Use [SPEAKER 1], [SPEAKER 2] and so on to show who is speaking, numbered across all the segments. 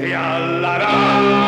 [SPEAKER 1] Bati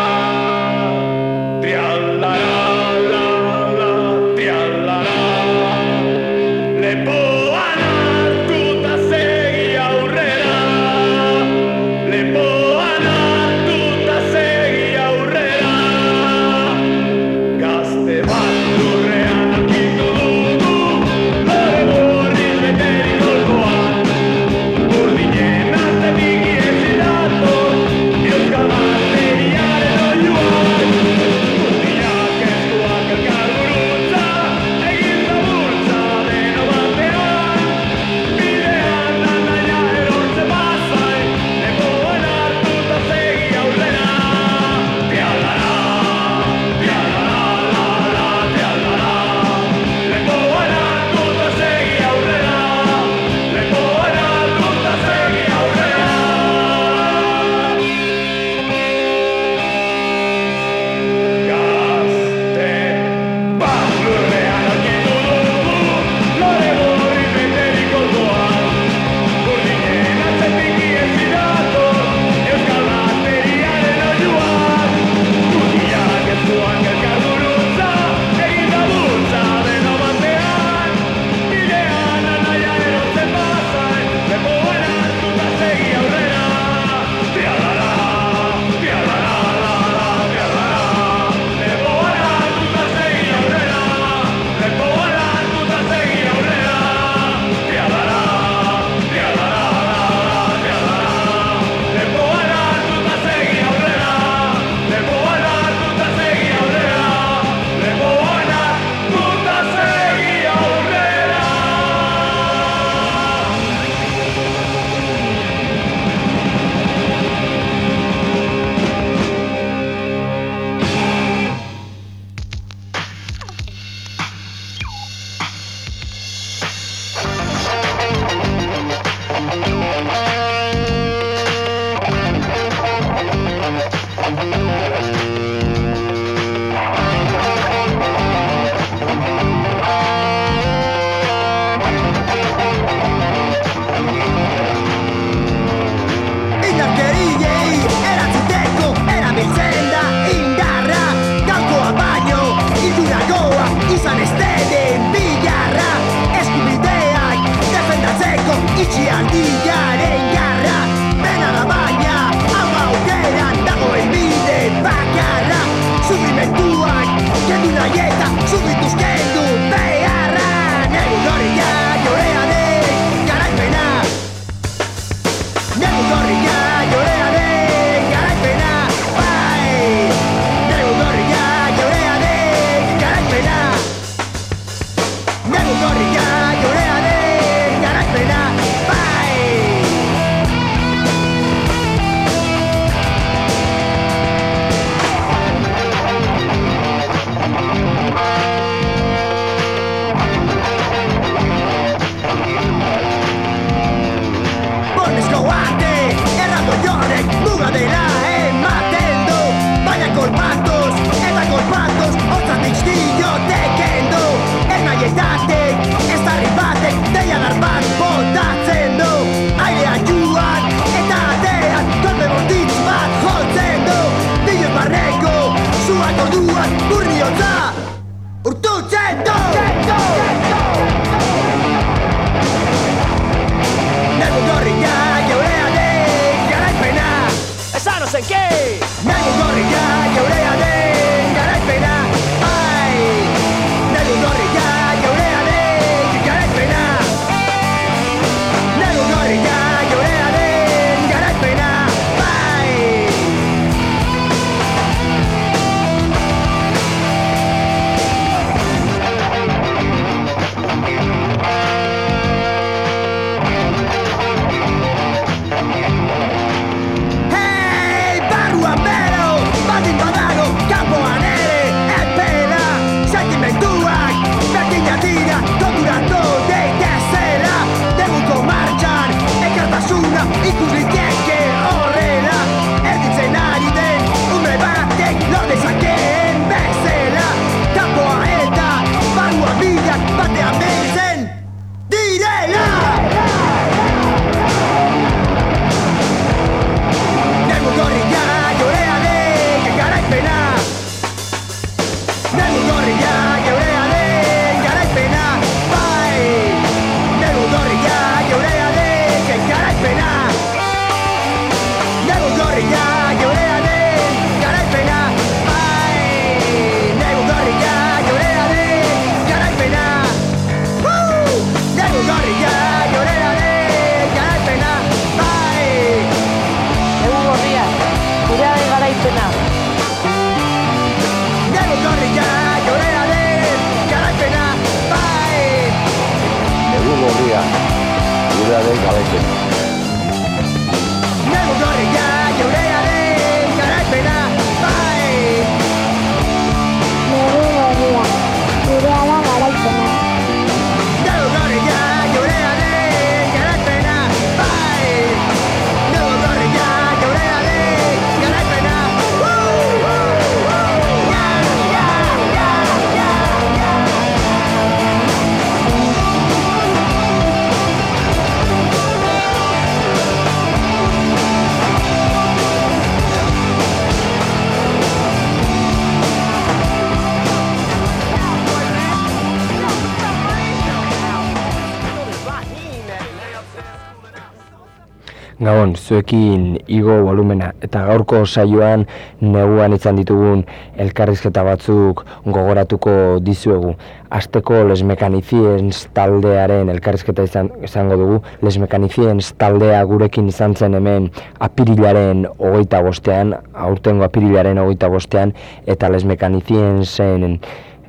[SPEAKER 2] Gabon, zuekin igo volumena eta gaurko saioan neguan izan ditugun elkarrizketa batzuk gogoratuko dizuegu. Azteko Les Mechaniciens taldearen elkarrizketa izan, izango dugu. Les Mechaniciens taldea gurekin izan zen hemen apirilaren hogeita bostean, aurtengo apirilaren hogeita bostean, eta Les Mechaniciensen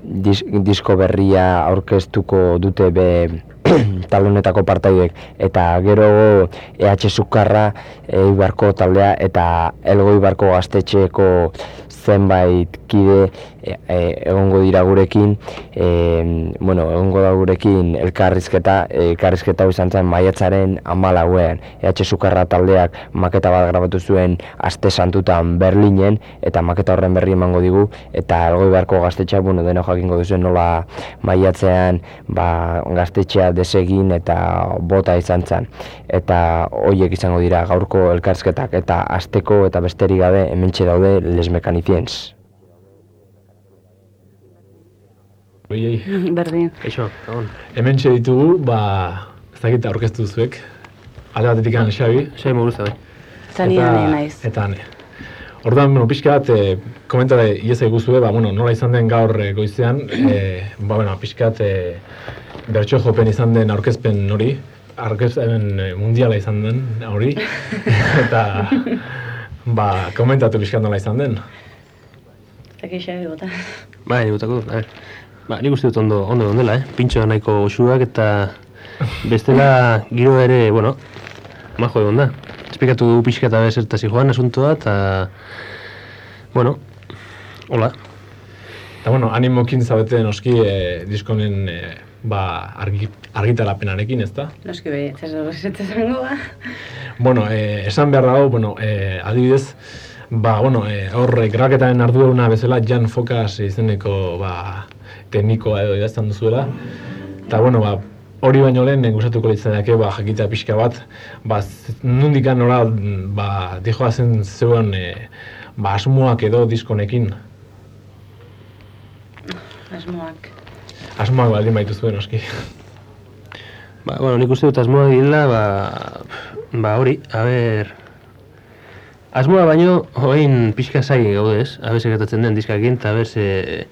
[SPEAKER 2] disko berria aurkeztuko dute be talonetako partaiek eta gero EH Sukarra Eibarko taldea eta Elgo Eibarko gaztetxeko zenbait kide e, e, egongo dira gurekin. E, bueno, egongo da gurekin elkarrizketa elkarrizketa izan zen maiatzaren amalauean EH Sukarra taldeak maketa bat grabatu zuen aste santutan Berlinen eta maketa horren berri emango digu. Eta Elgo Eibarko gaztetxea bueno, deno jakingo duzuen nola maiatzean ba, gaztetxea desegin eta bota izan zen eta hoiek izango dira gaurko elkarrizketak eta asteko eta besterik gabe hementxe daude les mekaniziens.
[SPEAKER 3] Oiei.
[SPEAKER 4] Berdin.
[SPEAKER 3] Eixo, egon. Hemen ditugu, ba, ez dakit aurkeztu zuek. Alde batetik gana, Xabi.
[SPEAKER 5] Xabi moguruzta bai.
[SPEAKER 4] Eta ni naiz.
[SPEAKER 3] Eta ane. Ordan, bueno, pixka bat, e, komentare iesa eguzue, ba, bueno, nola izan den gaur e, goizean, e, ba, bueno, pixka bat, e, bertso jopen izan den aurkezpen hori, aurkezpen mundiala izan den hori, eta, ba, komentatu pixka nola izan den.
[SPEAKER 4] Eta egota.
[SPEAKER 5] Bai, egotako dut, Ba, nik uste dut ondo, ondo ondela, eh? Pintxoa nahiko osuak eta bestela giro ere, bueno, majo egon da. Esplikatu du pixka eta bezertasi joan asuntoa eta, bueno, hola.
[SPEAKER 3] Eta, bueno, animokin zabete noski eh, diskonen eh, ba, argi, argitarapenarekin, ez da?
[SPEAKER 4] Noski behi, zango, ba.
[SPEAKER 3] Bueno, eh, esan behar dago, bueno, eh, adibidez, ba, bueno, eh, horre, grabaketaren ardua bezala, Jan Fokas izeneko, ba, teknikoa edo idazten duzuela. Eta, bueno, ba, hori baino lehen, gustatuko litzaidake, ba, jakitea pixka bat, ba, nundik nora, ba, dijoa zen zeuen, e, ba, asmoak edo diskonekin.
[SPEAKER 4] Asmoak.
[SPEAKER 3] Asmoak baldin baitu zuen, oski.
[SPEAKER 5] Ba, bueno, nik uste dut asmoa gila, ba, ba hori, a ber, asmoa baino, hoin pixka zai gaudez, a ber, sekretatzen den diskakin, eta a ber, se,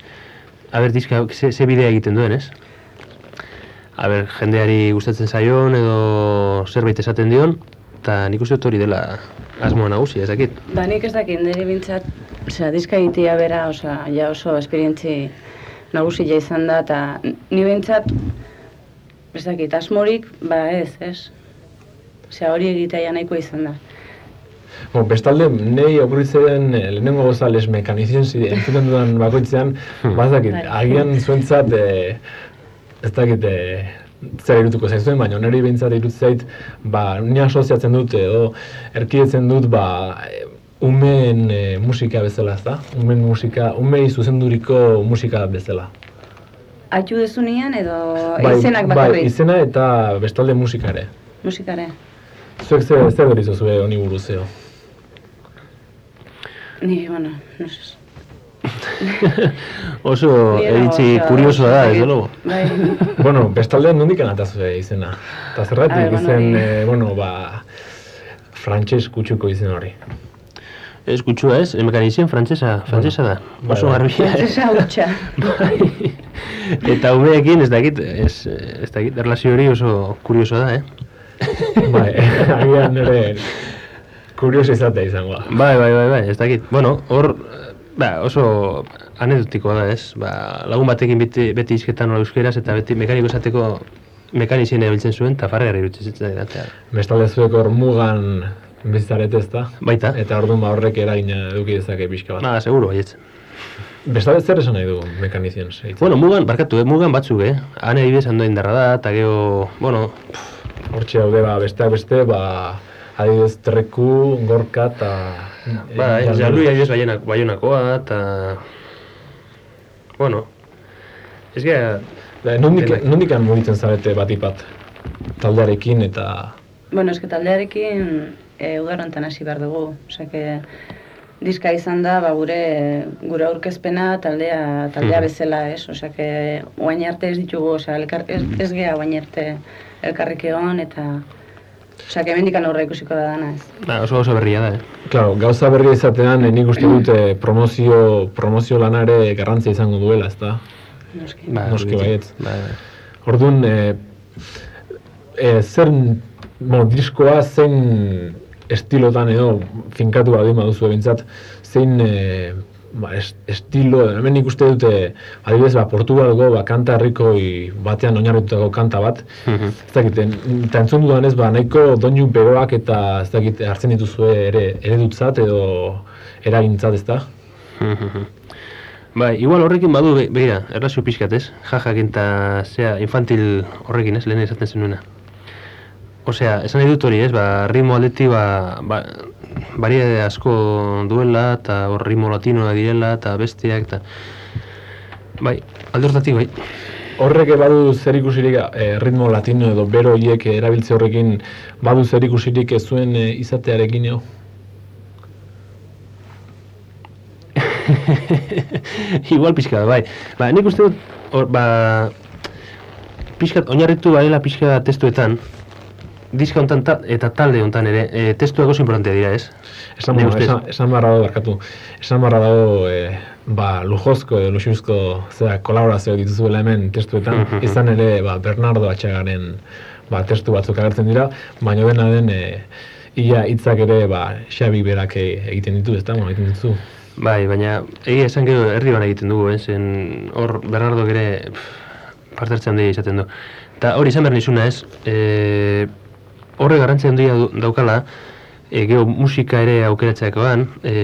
[SPEAKER 5] Aber, dizka, ze, ze bidea egiten duen, ez? Aber, jendeari gustatzen zaion edo zerbait esaten dion, eta nik uste hori dela asmoa nagusi, ez dakit?
[SPEAKER 4] Ba, nik ez dakit, nire bintzat, osea, dizka egitea bera, osea, ja oso esperientzi nagusi ja izan da, eta ni bintzat, ez dakit, asmorik, ba ez, ez? Osea, hori egitea ja nahiko izan da.
[SPEAKER 3] Bueno, bestalde, nahi okurritzen eh, lehenengo gozales mekanizien zide, entzuten dudan bakoitzean, bazakit, bai. agian zuentzat, e, ez dakit, e, zer irutuko zaizuen, baina niri behintzat irutzait, ba, ni asoziatzen dut, edo, erkidetzen dut, ba, umen e, musika bezala, ez da? Umen musika, umei zuzenduriko musika bezala.
[SPEAKER 4] Aitu dezu nian, edo bai, izenak bakarrik?
[SPEAKER 3] Bai, izena eta bestalde musikare.
[SPEAKER 4] Musikare.
[SPEAKER 3] Zuek zer, zer durizu zuen honi buruzeo?
[SPEAKER 4] Ni, bueno, no sé.
[SPEAKER 5] Oso eritzi kuriosoa da, ez dugu.
[SPEAKER 3] Bai. bueno, bestaldean nondik anatazu izena. Eta zerratik izen, eh, bueno, ba, frantxez kutsuko izen hori.
[SPEAKER 5] Ez kutsua ez, emekanizien frantzesa, frantzesa da. Oso garbia.
[SPEAKER 4] Frantzesa hutsa.
[SPEAKER 5] bai. Eta umeekin ez dakit, ez, ez dakit, erlazio hori oso kuriosoa da, eh?
[SPEAKER 3] bai, agian ere kurioso izatea izango da.
[SPEAKER 5] Bai, bai, bai, bai, ez dakit. Bueno, hor, ba, oso anedotiko da, ez? Ba, lagun batekin beti, beti izketan nola euskeraz, eta beti mekaniko esateko mekanizien ebiltzen zuen, eta farre gari irutzen zitzen dira.
[SPEAKER 3] Bestalde zuek hor mugan bizitzaret ez da?
[SPEAKER 5] Baita.
[SPEAKER 3] Eta hor ba horrek eragina eduki dezake pixka bat.
[SPEAKER 5] Nada, seguro, baietz.
[SPEAKER 3] Bestalde zer esan nahi dugu mekanizien?
[SPEAKER 5] Bueno, mugan, barkatu, eh? mugan batzuk, eh? Hane dibidez handoin darra da, eta geho, bueno...
[SPEAKER 3] Hortxe daude, ba, besteak beste, ba, adibidez treku, gorka eta...
[SPEAKER 5] Ba, e, jalui adibidez baionak, baionakoa eta... Bueno, ez gara...
[SPEAKER 3] Ba, nondik, nondik mugitzen zarete bat ipat taldearekin eta...
[SPEAKER 4] Bueno, ez taldearekin e, udarontan hasi behar dugu. Osa, que, diska izan da, ba, gure, gure aurkezpena taldea, taldea bezala, ez? Osa, que, oain arte ez ditugu, osa, elkar, ez, ez geha oain arte elkarrik egon, eta Osea, que hemendik aurre ikusiko da dana, ez.
[SPEAKER 5] Ba, oso oso berria da, eh?
[SPEAKER 3] Claro, gauza berria izatean, eh, nik uste dut eh, promozio, promozio lanare garrantzia izango duela, ezta?
[SPEAKER 4] Noski.
[SPEAKER 5] Ba,
[SPEAKER 3] Noski baietz.
[SPEAKER 5] Ba,
[SPEAKER 3] Orduan, e, e, zer, bueno, diskoa zein estilotan edo finkatu badu baduzu bintzat, zein e, ba, es, estilo, hemen ikuste dute, adibidez, ba, Portugalgo, ba, kanta herrikoi batean oinarritutako kanta bat,
[SPEAKER 5] Mhm.
[SPEAKER 3] ez dakit, eta entzun dudan ez, ba, nahiko doinu beroak eta ez dakit, hartzen dituzue ere eredutzat edo eragintzat, ez da?
[SPEAKER 5] Bai, igual horrekin badu, be- begira, erlazio pixkat, ez? Jajakin eta, zea, infantil horrekin, ez? Lehen esaten zenuena. Osea, esan nahi dut hori, ez? Ba, ritmo aldeti, ba, ba, barie asko duela, eta hor ritmo latinoa direla, eta besteak, eta... Bai, alde hortatik, bai.
[SPEAKER 3] Horrek badu zer ikusirik eh, ritmo latino edo bero hiek erabiltze horrekin badu zer ikusirik ez zuen eh, izatearekin eo?
[SPEAKER 5] Igual pixka, bai. Ba, nik uste dut, hor, ba, pixkat, oinarritu badela pixka testuetan, diska hontan ta, eta talde hontan ere, e, testuak oso importantea dira, ez?
[SPEAKER 3] Esan, bueno, esan, esan barra dago, barkatu, esan barra dago, eh, ba, lujozko edo luxuzko, zera, kolaborazio dituzuela hemen testuetan,
[SPEAKER 5] Mhm.
[SPEAKER 3] izan ere, ba, Bernardo Atxagaren, ba, testu batzuk agertzen dira, baina dena den, eh, ia hitzak ere, ba, Xabi berak e- egiten ditu, ez da, bueno, egiten ditu.
[SPEAKER 5] Bai, baina egia esan gero herri egiten dugu, eh? zen hor Bernardo ere pff, parte hartzen handia izaten du. Eta hori izan behar nizuna ez, e, horre garrantzia handia daukala, e, gero musika ere aukeratzeakoan, e,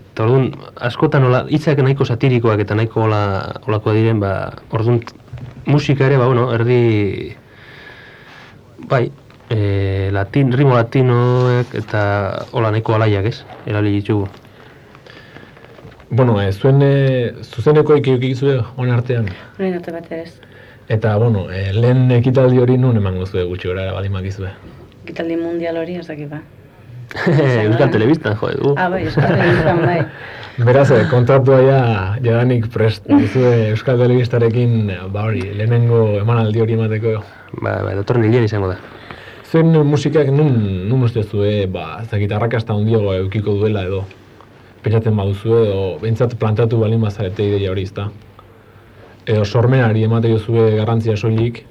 [SPEAKER 5] eta orduan askotan hola, hitzak nahiko satirikoak eta nahiko hola, holakoa diren, ba, orduan musika ere, ba, bueno, erdi, bai, e, latin, ritmo latinoek eta hola nahiko alaiak ez, erabili ditugu.
[SPEAKER 3] Bueno, eh, zuen eh, zuzeneko ikizue hon artean.
[SPEAKER 4] Orain arte bat ere ez.
[SPEAKER 3] Eta, bueno, eh, lehen ekitaldi hori nun emango zuen gutxi gora baldin bakizue.
[SPEAKER 4] Ekitaldi mundial hori, ez dakit ba.
[SPEAKER 5] Euskal Telebistan, jode, du.
[SPEAKER 4] Ah, bai, Euskal Telebistan, bai.
[SPEAKER 3] Beraz, eh, kontratua ja jadanik prest. Duzue Euskal Telebistarekin, ba hori, lehenengo emanaldi hori emateko.
[SPEAKER 5] Ba, ba, datorren hilean izango da.
[SPEAKER 3] Zen musikak nun, nun uste zue, ba, ez dakit, arrakasta handiago eukiko duela edo, pentsatzen baduzue, edo behintzat plantatu balin bazarete ideia hori, ezta? Edo sormenari emate zue garrantzia soilik,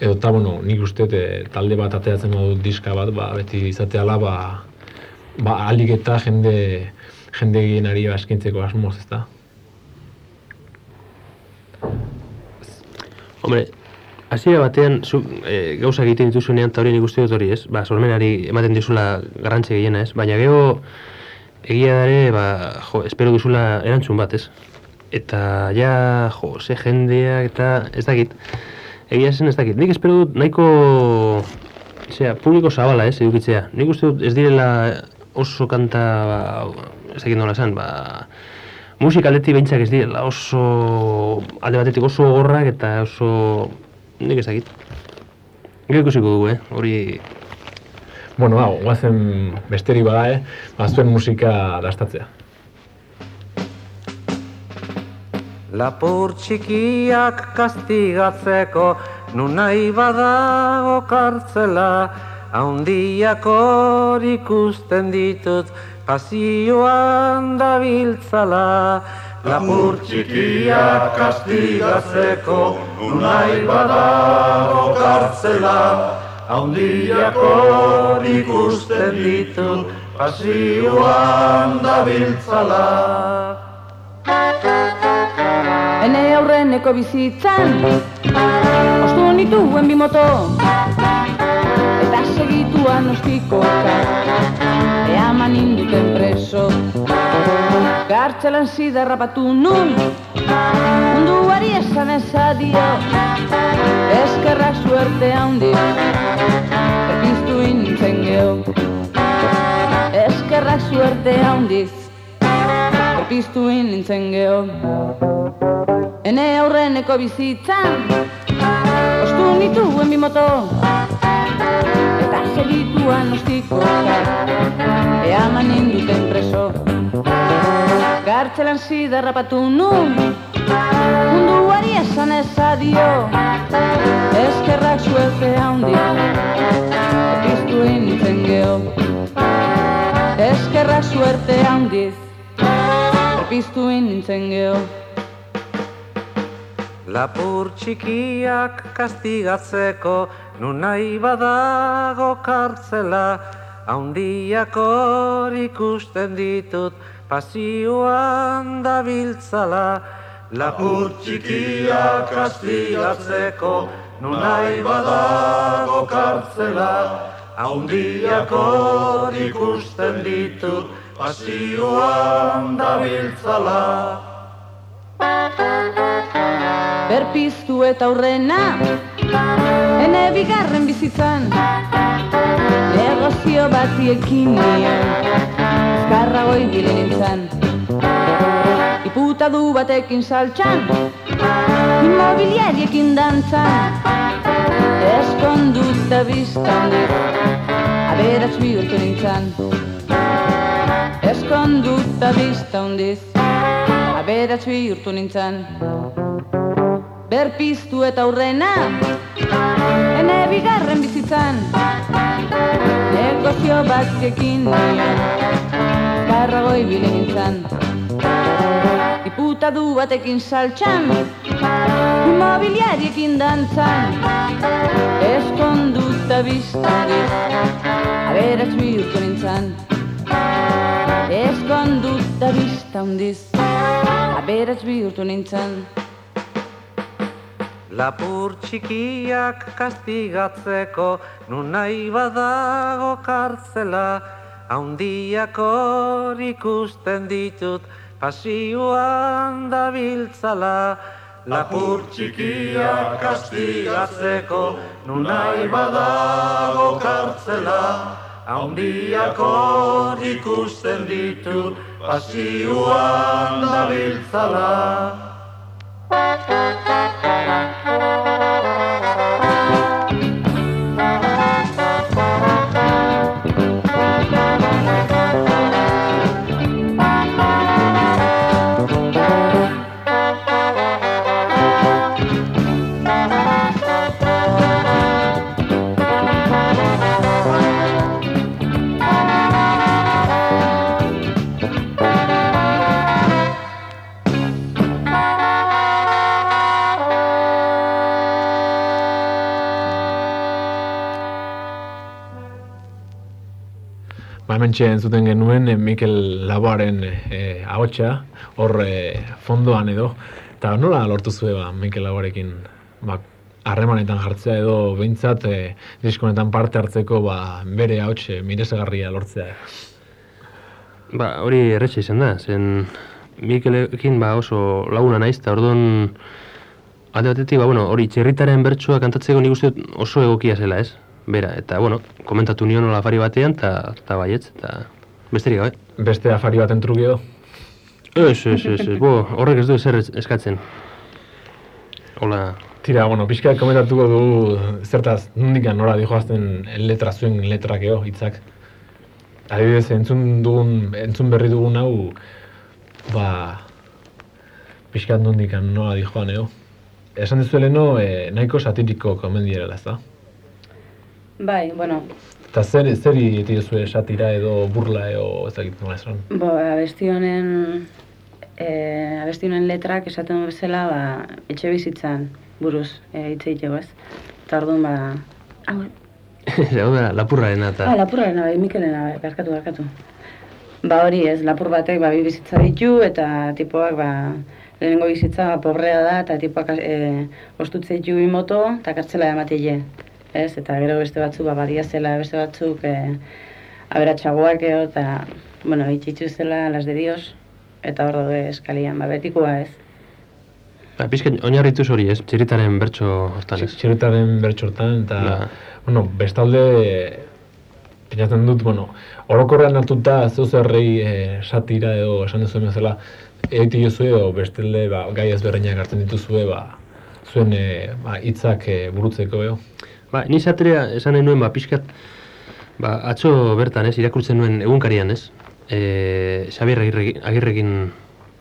[SPEAKER 3] edo eta, bueno, nik uste e, talde bat ateratzen badu diska bat, ba, beti izateala, ba, ba, alik eta jende, jende gehienari ba, eskintzeko asmoz, ezta?
[SPEAKER 5] Hombre, hasiera batean zu, e, gauza egiten dituzunean eta hori nik uste dut hori, ez? Ba, sormenari ematen dizula garrantzi gehiena, ez? Baina gero egia da ere, ba, jo, espero duzula erantzun bat, ez? Eta ja, jo, ze jendeak eta ez dakit. Egia zen ez dakit. Nik espero dut nahiko Osea, publiko zabala, ez, edukitzea. Nik uste dut ez direla oso kanta, ba, ez dakit nola esan, ba, musika aldetik behintzak ez direla oso, alde batetik oso gorrak eta oso, nik ez dakit. Gero ikusiko dugu, eh, hori,
[SPEAKER 3] Bueno, hau, guazen besterik bada, eh? Ba, zuen musika dastatzea.
[SPEAKER 6] Lapur txikiak kastigatzeko nun nahi badago kartzela Haundiak hor ikusten ditut pasioan dabiltzala. Lapur txikiak kastigatzeko nun nahi badago kartzela Haundiak hor ikusten ditut pasioan dabiltzala
[SPEAKER 4] Ene aurreneko bizitzan Ostu nituen bi moto Eta segituan ostikoka Eaman induten preso. Gartzelan zidarrapatu nun Munduari esan ezadio Eskerrak suerte handi Erpiztu nintzen geho. Eskerrak suerte handiz Erpiztu nintzen geho Ene aurreneko bizitzan Ostu nituen bi moto Eta segituan ostiko Eaman induten preso. Gartzelan zidarrapatu nun Munduari esan ezadio Eskerrak suerte handi Epiztu nintzen geho. Eskerrak suerte handiz Epiztu nintzen geho
[SPEAKER 6] Lapur txikiak kastigatzeko nun nahi badago kartzela. Haundiak hor ikusten ditut pasioan dabiltzala. Lapur txikiak kastigatzeko nun nahi badago kartzela. Haundiak hor ikusten ditut pasioan dabiltzala
[SPEAKER 4] Berpiztu eta aurrena Ene bigarren bizitzan. Negozio bati ekin nion Azkarra goi bile nintzen. Iputa du batekin saltxan Immobiliariekin dantzan. Eskonduta biztan dit Aberatz bihurtu nintzen. Eskonduta biztan dit Aberatz bihurtu nintzen Berpiztu eta aurrena. Ene bigarren bizitzan Negozio batkekin nion Karrago ibili nintzen. Diputa du batekin saltxan Immobiliariekin dantzan. Eskonduta biztari Aberatz bihurtu nintzen. Eskonduta bizta hundiz Aberatz bihurtu nintzen
[SPEAKER 6] Lapur txikiak kastigatzeko nun nahi badago kartzela. Haundiak hor ikusten ditut pasioan dabiltzala. Lapur txikiak kastigatzeko nun nahi badago kartzela. Haundiak hor ikusten ditut pasioan dabiltzala
[SPEAKER 3] Hementxe entzuten genuen eh, Mikel Laboaren eh, ahotsa, hor eh, fondoan edo. Eta nola lortu zue ba, Mikel Laboarekin ba, harremanetan jartzea edo behintzat eh, diskonetan parte hartzeko ba, bere ahots miresegarria lortzea.
[SPEAKER 5] Ba, hori erretxe izan da, zen Mikelekin ba oso laguna naiz, eta orduan alde batetik, ba, bueno, hori txerritaren bertsoa kantatzeko nik uste oso egokia zela, ez? Bera, eta, bueno, komentatu nion nola afari batean, eta baietz, eta besterik gabe.
[SPEAKER 3] Beste afari baten truki edo.
[SPEAKER 5] Ez, ez, ez, ez, bo, horrek ez du ezer ez- eskatzen. Hola,
[SPEAKER 3] Tira, bueno, pixka komentatuko du zertaz, nondikan nora dijoazten letra zuen letrak eo, hitzak. Adibidez, entzun dugun, entzun berri dugun hau, ba, pixkat nondikan nola dijoan eo. Esan dizueleno, eh, nahiko satiriko komendierela, ez da?
[SPEAKER 4] Bai, bueno,
[SPEAKER 3] Eta zer, zer iti duzue satira edo burla edo ez dakit nola esan.
[SPEAKER 4] bo, abesti honen e, abesti honen letrak esaten bezala, ba, etxe bizitzan buruz e, hitz egiteko, ez? Eta orduan, ba, hau,
[SPEAKER 5] hau da, lapurrarena eta...
[SPEAKER 4] ah, lapurrarena, bai, Mikelena, bai, barkatu, barkatu. Ba hori ez, lapur batek ba, bi bizitza ditu eta tipoak ba, lehenengo bizitza ba, pobrea da eta tipoak e, ostutze ditu bi moto eta kartzela ematile. Ez? Eta gero beste batzuk ba, badia zela, beste batzuk e, aberatsagoak eo eta bueno, itxitzu zela las de Dios eta hor daude eskalian, ba, betikoa ez.
[SPEAKER 5] Ba, pizken oinarrituz hori ez, txirritaren bertso hortan ez.
[SPEAKER 3] Txirritaren bertxortan, eta,
[SPEAKER 5] Ja.
[SPEAKER 3] bueno, bestalde, pinatzen dut, bueno, orokorrean hartuta zeu zerrei eh, satira edo esan duzuen bezala, egite jozue edo bestalde ba, gai ezberdinak hartzen dituzue, ba, zuen eh, ba, hitzak eh, burutzeko edo.
[SPEAKER 5] Ba, ni satrea esan nuen, ba, pixkat, ba, atzo bertan ez, irakurtzen nuen egunkarian ez, e, Xabier Agirrekin, Agirrekin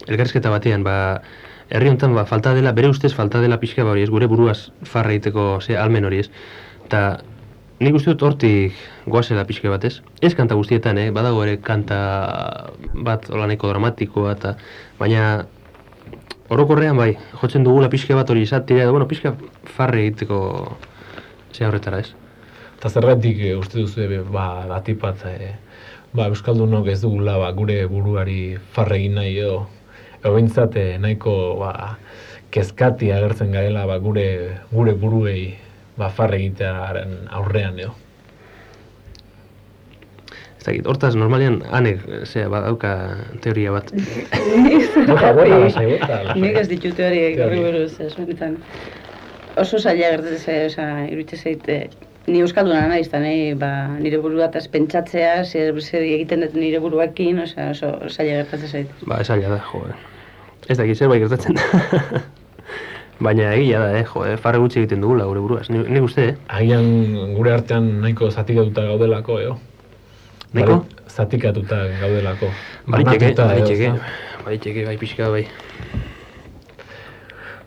[SPEAKER 5] elkarrizketa batean, ba, herri honetan ba, falta dela, bere ustez falta dela pixka ba hori ez, gure buruaz farra egiteko ze almen hori ez. Eta nik uste dut hortik goazela pixka bat ez. Ez kanta guztietan, eh? badago ere kanta bat olaneko dramatikoa, eta baina orokorrean bai, jotzen dugula pixka bat hori izatira, edo, bueno, pixka farre egiteko ze horretara ez.
[SPEAKER 3] Eta zergatik e, uste duzu ebe, ba, batipat, e, ba, Euskaldunok ez dugula ba, gure buruari farre egin nahi edo, edo bintzat, nahiko ba, kezkati agertzen garela ba, gure, gure buruei ba, farre egitearen aurrean edo.
[SPEAKER 5] Dakit, hortaz normalian anek, zera, badauka teoria bat.
[SPEAKER 4] Nik ez ditut horiek horri buruz, ez benetan. Oso zaila gertatzen zait, oza, iruditze zait, eh, ni euskalduna naiz, eta nahi, ba, nire burua eta pentsatzea, zer, zer egiten dut nire buruakin, oza, oso zaila gertatzen zait.
[SPEAKER 5] Ba, esaila da, jo. Ez dakit, zerbait gertatzen da. Baina egia da, eh, jo, eh, farre gutxi egiten dugula gure buruaz. Ni, nik uste, eh?
[SPEAKER 3] Agian gure artean nahiko zatikatuta gaudelako, eo?
[SPEAKER 5] Nahiko?
[SPEAKER 3] Zatikatuta gaudelako.
[SPEAKER 5] Bariteke, bariteke, bariteke, bai pixka, bai.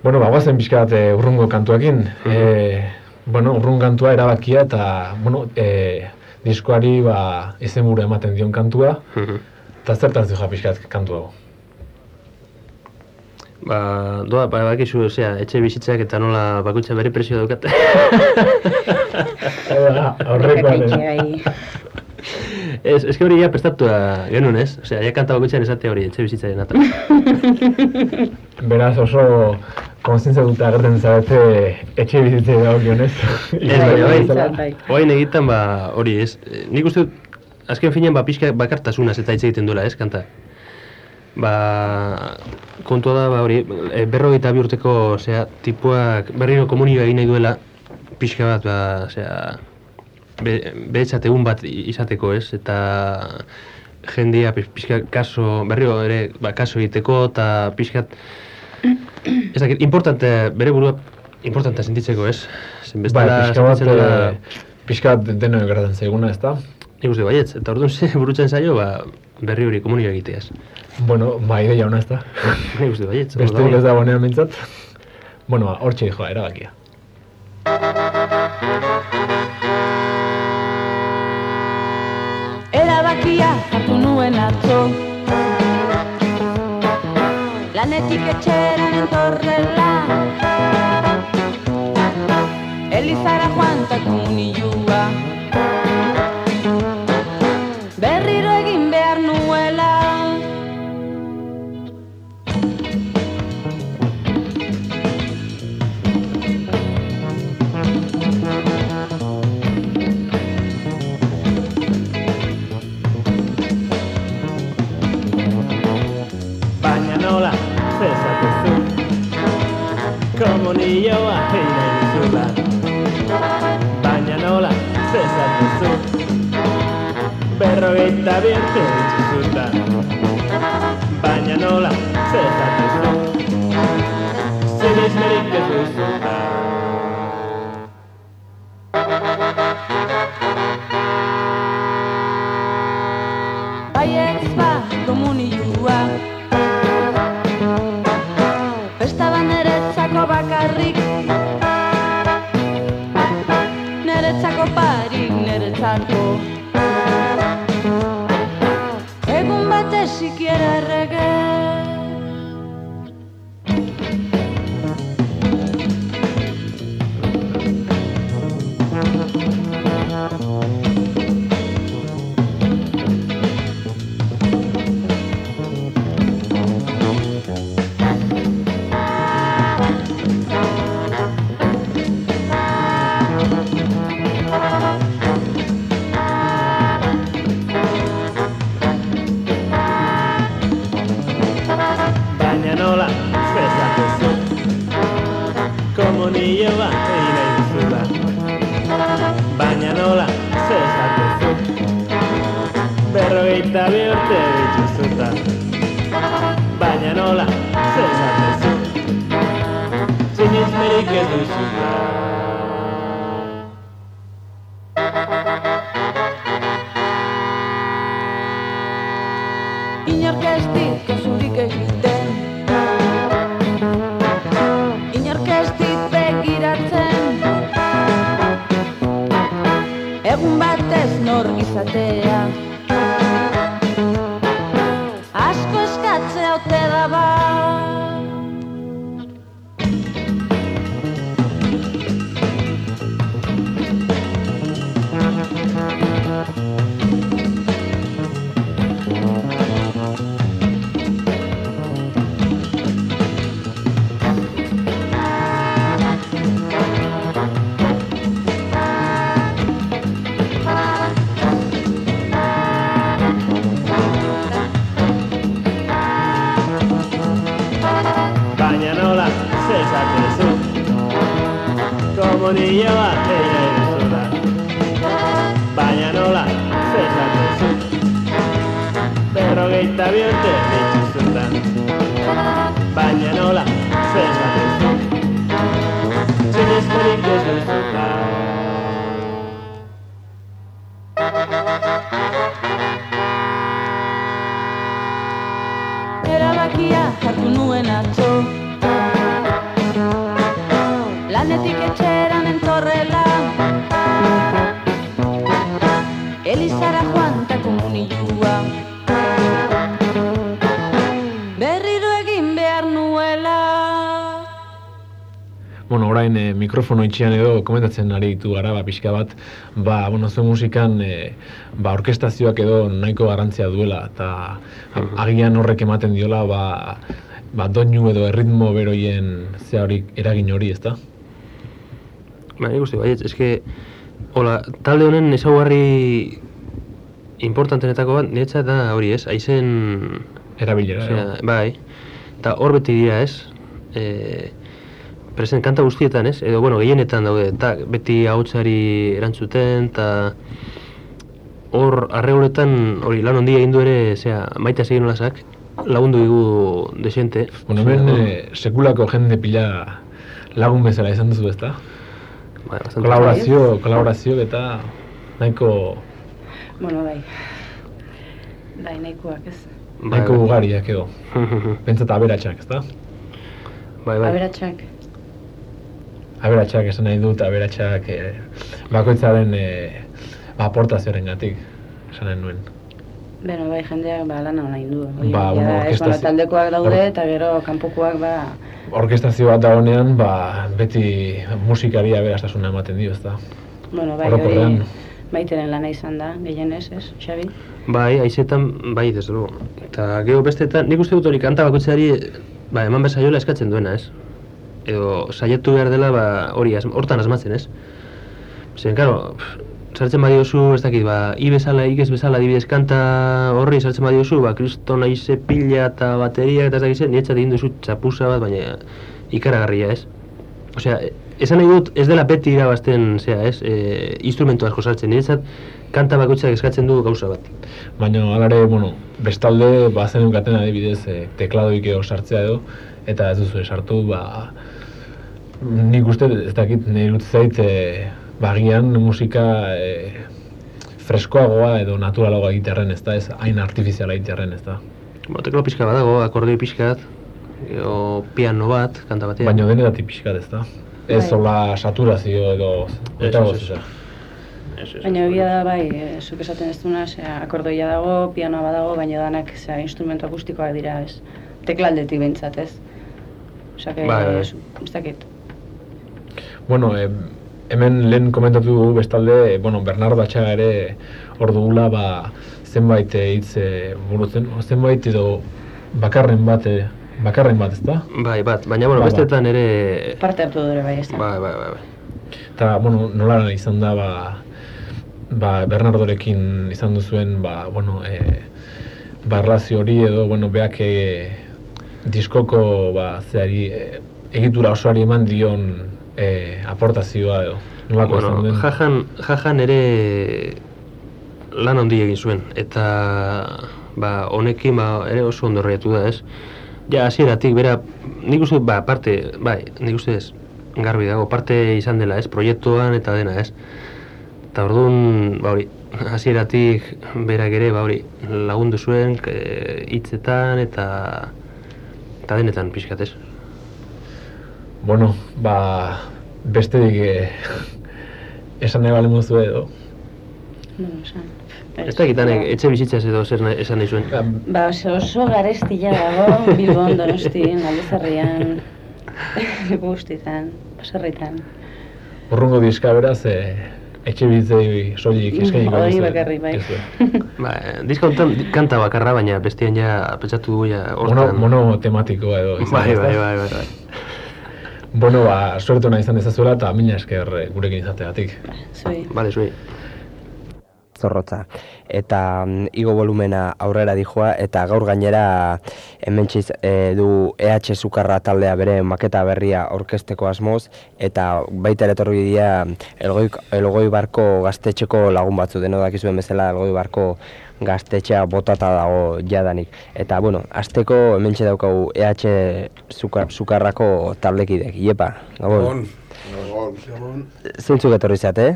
[SPEAKER 3] Bueno, ba, guazen pixka bat eh, urrungo kantuakin.
[SPEAKER 5] Mhm.
[SPEAKER 3] Eh, bueno, urrun kantua erabakia eta, bueno, eh, diskoari ba, izenburu ematen dion kantua.
[SPEAKER 5] Mhm.
[SPEAKER 3] Eta zertan zioa pixka bat kantu hau.
[SPEAKER 5] Ba, doa, ba, bakizu, osea, etxe bizitzak eta nola bakoitza bere presio daukat.
[SPEAKER 3] Aurrekoan.
[SPEAKER 5] Ez, ez que hori ja prestatua genuen ez? Osea, ja kanta bakoitzan esate hori etxe bizitzaren atra.
[SPEAKER 3] Beraz oso konzientzia dute agertzen zarete etxe bizitzei dagokionez.
[SPEAKER 5] Ez, baina bai,
[SPEAKER 4] bai.
[SPEAKER 5] Oain egiten ba hori ez. Eh, Nik uste dut, azken finean ba pixka bakartasunaz eta hitz egiten duela ez kanta. Ba, kontua da ba hori, e, berrogeita bi urteko, osea, tipuak berriro komunio egin nahi duela, pixka bat, ba, osea, be, egun bat izateko ez, eta jendia pix- pixka kaso, berriro ere, ba, kaso egiteko, eta pixkat, ez dakit, importante, bere burua, importante sentitzeko ez, zen
[SPEAKER 3] Bai,
[SPEAKER 5] bestela
[SPEAKER 3] pixka bat, eh, pixka bat denoi gertatzen zaiguna, ezta?
[SPEAKER 5] Nik uste baietz, eta orduan ze burutzen zaio, ba, berri hori komunio egiteaz.
[SPEAKER 3] Bueno, ba, ideia hona, ezta?
[SPEAKER 5] Nik uste baietz. hor dago.
[SPEAKER 3] ez da bonean mintzat. Bueno, ba, hortxe joa, erabakia.
[SPEAKER 7] Erabakia hartu nuen atzo Lanetik etxeran entorrela Elizara joan ta komunioa batez sikiera egun batez nor izatea.
[SPEAKER 1] Komunioa teire duzula Baina nola, zezatezu Berrogeita bi urte dituzutan Baina nola, zezatezu Zinezkorik ez duzula
[SPEAKER 3] mikrofono itxian edo komentatzen ari ditu gara, ba, pixka bat, ba, bueno, zuen musikan, e, ba, orkestazioak edo nahiko garrantzia duela, eta agian horrek ematen diola, ba, ba, doinu edo erritmo beroien ze hori eragin hori, ezta?
[SPEAKER 5] Ba, nik uste, baiet, eske, hola, talde honen ezaugarri importantenetako bat, niretzat da hori ez, aizen,
[SPEAKER 3] Erabilera,
[SPEAKER 5] osea, bai, eta hor beti dira ez, e, present kanta guztietan ez, edo, bueno, gehienetan daude, eta beti ahotsari erantzuten, eta hor, arre hori, lan ondia egin du ere, zera, maite egin olazak, lagundu digu desente.
[SPEAKER 3] Bueno, hemen e, sekulako jende pila lagun bezala izan duzu, ezta?
[SPEAKER 5] Bastante.
[SPEAKER 3] Kolaborazio, kolaborazio eta nahiko,
[SPEAKER 4] Bueno, bai. Bai, nahikoak ez.
[SPEAKER 5] Bai,
[SPEAKER 3] nahiko
[SPEAKER 5] bai.
[SPEAKER 3] ugariak edo. Pentsat aberatsak, ezta?
[SPEAKER 5] bai, bai.
[SPEAKER 4] Aberatsak.
[SPEAKER 3] Aberatsak esan nahi dut, aberatsak e, bakoitzaren e, ba, aportazioaren gatik, esan nahi nuen.
[SPEAKER 4] Beno, bai, jendeak ba, lana nahi du. Hori
[SPEAKER 3] Ba, bueno, orkestazio-
[SPEAKER 4] bueno, taldekoak daude
[SPEAKER 3] or-
[SPEAKER 4] eta gero kanpokoak ba...
[SPEAKER 3] Orkestazio bat dagoenean, ba, beti musikari aberastasuna ematen dio, ezta?
[SPEAKER 4] Bueno, bai, hori baiteren lana izan da, gehienez, ez, Xabi?
[SPEAKER 5] Bai, aizetan, bai, desde luego. Eta gero bestetan, nik uste dut hori kanta bakoitzari, ba, eman bezaiola eskatzen duena, ez? Edo, saiatu behar dela, ba, hori, hortan asmatzen, ez? Zer, karo, sartzen badiozu, ez dakit, ba, i bezala, ik ez bezala, adibidez kanta horri sartzen badiozu, ba, kriston aize pila eta bateria eta ez dakit zer, niretzat egin duzu txapuza bat, baina ikaragarria, ez? Osea, esan nahi dut, ez dela beti irabazten, zea, ez? E, instrumentu asko sartzen, niretzat kanta bakoitzak eskatzen du gauza bat.
[SPEAKER 3] Baina, alare, bueno, bestalde, ba, zen eukaten adibidez, e, tekladoik edo sartzea edo, eta ez duzu sartu, ba, nik uste, ez dakit, nire dut zait, e, bagian musika e, freskoagoa edo naturalagoa egitearren, ez da, ez hain artifiziala egitearren, ez da.
[SPEAKER 5] Bo, teklo pixka badago, akordeoi pixkat, o piano bat, kanta batean.
[SPEAKER 3] Baina denetatik pixkat, ez da. Ez
[SPEAKER 4] Bai.
[SPEAKER 3] hola saturazio edo eta
[SPEAKER 4] Baina egia da, bai, e, zuk esaten ez duna, akordoia dago, pianoa badago, baina danak, zera, instrumentu akustikoak dira, ez. Teklaldetik behintzat, ez. Osa, que,
[SPEAKER 5] Bai, bai.
[SPEAKER 4] ez dakit.
[SPEAKER 3] Bueno, e, hemen lehen komentatu dugu bestalde, e, bueno, Bernardo Atxaga ere hor dugula, ba, zenbait e, hitz e, burutzen, zenbait edo bakarren bat, e, bakarren bat, ezta?
[SPEAKER 5] Bai, bat, baina, bueno,
[SPEAKER 3] Ba,
[SPEAKER 5] bestetan ere...
[SPEAKER 4] Parte hartu dure, bai, ez da.
[SPEAKER 5] Bai, bai, bai, bai.
[SPEAKER 3] Eta, bueno, nola izan da, ba, ba, Bernardorekin izan duzuen, ba, bueno, e, ba, erlazio hori edo, bueno, beak e, diskoko, ba, zeari, e, egitura osoari eman dion e, aportazioa edo. Nolako
[SPEAKER 5] bueno,
[SPEAKER 3] den?
[SPEAKER 5] jajan, jajan ere lan handi egin zuen, eta ba, honekin ba, ere oso ondo da, ez? Ja, hasieratik bera, nik uste, ba, parte, bai, nik uste ez, garbi dago, parte izan dela, ez, proiektuan eta dena, ez? Eta orduan, ba hori, hasieratik berak ere, ba hori, lagundu zuen, e, hitzetan eta eta denetan pixkat, ez?
[SPEAKER 3] Bueno, ba, besterik e, esan nahi bale muzu edo.
[SPEAKER 4] bueno, esan.
[SPEAKER 5] Ez da gitanek, etxe bizitzaz edo zer esan nahi zuen.
[SPEAKER 4] Ba, oso, oso garestila dago, Bilbon, Donostin, Aldezarrian, guztietan, baserritan.
[SPEAKER 3] Urrungo diska beraz, e, etxe bizitzei soilik eskainiko
[SPEAKER 4] Hori
[SPEAKER 3] duzue.
[SPEAKER 4] bakarrik, bai.
[SPEAKER 3] Ezue.
[SPEAKER 5] Ba, diska kanta bakarra, baina bestean ja pentsatu dugu ja
[SPEAKER 3] Mono,
[SPEAKER 5] hortan.
[SPEAKER 3] mono tematikoa edo. izan,
[SPEAKER 5] Bai, bai, bai, bai, bai.
[SPEAKER 3] Bueno, ba, suertu nahi izan dezazuela eta mina esker gurekin izateagatik.
[SPEAKER 4] Zui.
[SPEAKER 5] Bale, zui.
[SPEAKER 2] zorrotza. Eta mm, igo volumena aurrera dijoa, eta gaur gainera hementxe e, du EH Sukarra taldea bere maketa berria orkesteko asmoz, eta baita ere etorri dira elgoi, elgoi barko gaztetxeko lagun batzu, deno dakizuen bezala elgoi barko gaztetxea botata dago jadanik. Eta, bueno, azteko hementxe daukagu EH Sukar, Sukarrako taldekidek, iepa, gabon.
[SPEAKER 8] Gabon. Gabon.
[SPEAKER 2] Zeintzuk etorri zate,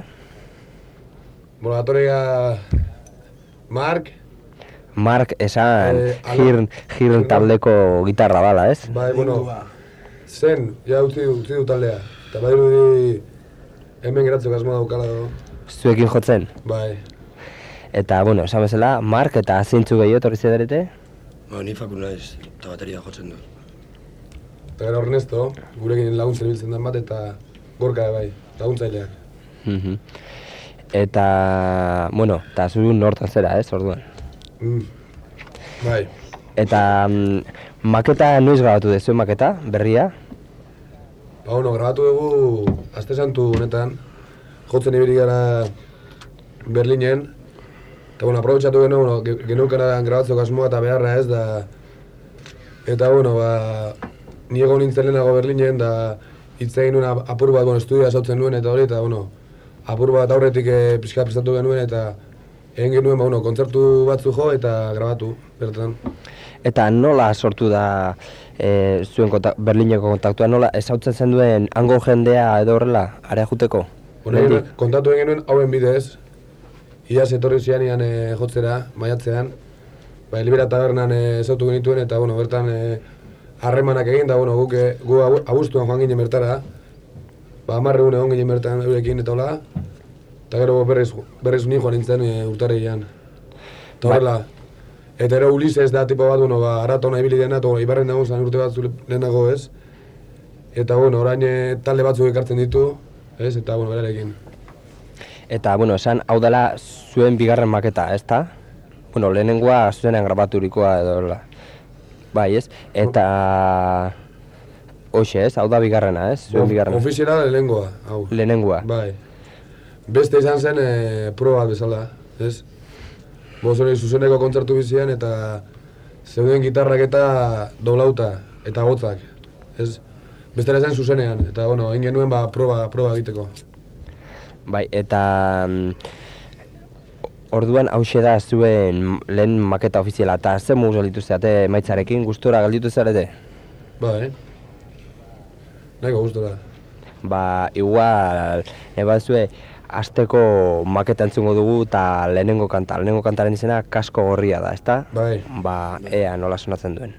[SPEAKER 8] Bueno, atoria Mark,
[SPEAKER 2] Mark esan
[SPEAKER 8] Eh,
[SPEAKER 2] Hirn, Hirn taldeko gitarra bala, ez?
[SPEAKER 8] bai, bueno, zen, ja utzi, du- utzi du taldea. Eta badirudi hemen geratzeko asmoa daukala do.
[SPEAKER 2] Zuekin jotzen.
[SPEAKER 8] Bai,
[SPEAKER 2] Eta, bueno, esan bezala, Mark eta zeintzu gehiago etorri zederete?
[SPEAKER 9] Ba, ni faku naiz, eta bateria jotzen dut.
[SPEAKER 8] eta gero Ernesto, gurekin laguntzen ibiltzen den bat, eta gorka bai, laguntzaileak.
[SPEAKER 2] Mhm. Eta, bueno, eta zu nortan zera, ez, orduan.
[SPEAKER 8] Mm. Bai,
[SPEAKER 2] Eta, mm, maketa noiz grabatu dezu maketa, berria?
[SPEAKER 8] ba, bueno, grabatu dugu Aste Santu honetan, jotzen ibili gara Berlinen, eta, bueno, aprobetxatu genuen, bueno, ge- geneukana grabatzeko asmoa eta beharra ez, da, eta, bueno, ba, ni egon nintzen lehenago Berlinen, da, hitz egin nuen ap- apur bat, bueno, estudioa sautzen nuen, eta hori, eta, bueno, apur bat aurretik e, pixka prestatu genuen, eta egin genuen, ba, bueno, kontzertu batzu jo, eta grabatu, bertan.
[SPEAKER 2] Eta nola sortu da e, zuen kontak, Berlineko kontaktua, nola ezautzen zen duen hango jendea edo horrela, area juteko?
[SPEAKER 8] Bueno, kontatu egin genuen hauen bidez, iaz etorri zianian e, jotzera, maiatzean, ba, Elibera tabernan e, ezautu genituen, eta, bueno, bertan e, harremanak egin, da, bueno, guk, e, gu abu- abuztuan joan ginen bertara, ba, amarre egun egon ginen bertan eurekin, eta hola, eta gero berriz, berriz ni joan nintzen e, urtarrilean. Eta horrela, eta ero Ulises da tipo bat, bueno, ba, aratona ibili dena, eta ibarren dago zan urte batzu lehenago ez, eta, bueno, orain e, talde batzuk ekartzen ditu, ez, eta, bueno, berarekin.
[SPEAKER 2] Eta, bueno, esan, hau dela zuen bigarren maketa, ez da? Bueno, lehenengoa zuenean grabaturikoa edo. Bai, ez? Eta... Hoxe, ez? Hau da bigarrena, ez? Zuen bigarrena.
[SPEAKER 8] Ofiziala lehenengoa, hau.
[SPEAKER 2] Lehenengoa.
[SPEAKER 8] Bai. Beste izan zen e, proba bezala, ez? Boz hori zuzeneko kontzertu bizian eta zeuden gitarrak eta doblauta eta gotzak, ez? Bestela zen zuzenean, eta bueno, egin genuen ba, proba, proba egiteko.
[SPEAKER 2] Bai, eta... mm, Orduan hause da zuen lehen maketa ofiziala, eta ze modu gelditu zeate maitzarekin, gustora gelditu zarete?
[SPEAKER 8] Bai, nahiko gustora.
[SPEAKER 2] Ba, igual, eba zue, asteko maketa entzungo dugu eta lehenengo kanta, lehenengo kantaren izena kasko gorria da, ezta?
[SPEAKER 8] Bai.
[SPEAKER 2] Ba, ea nola sonatzen duen.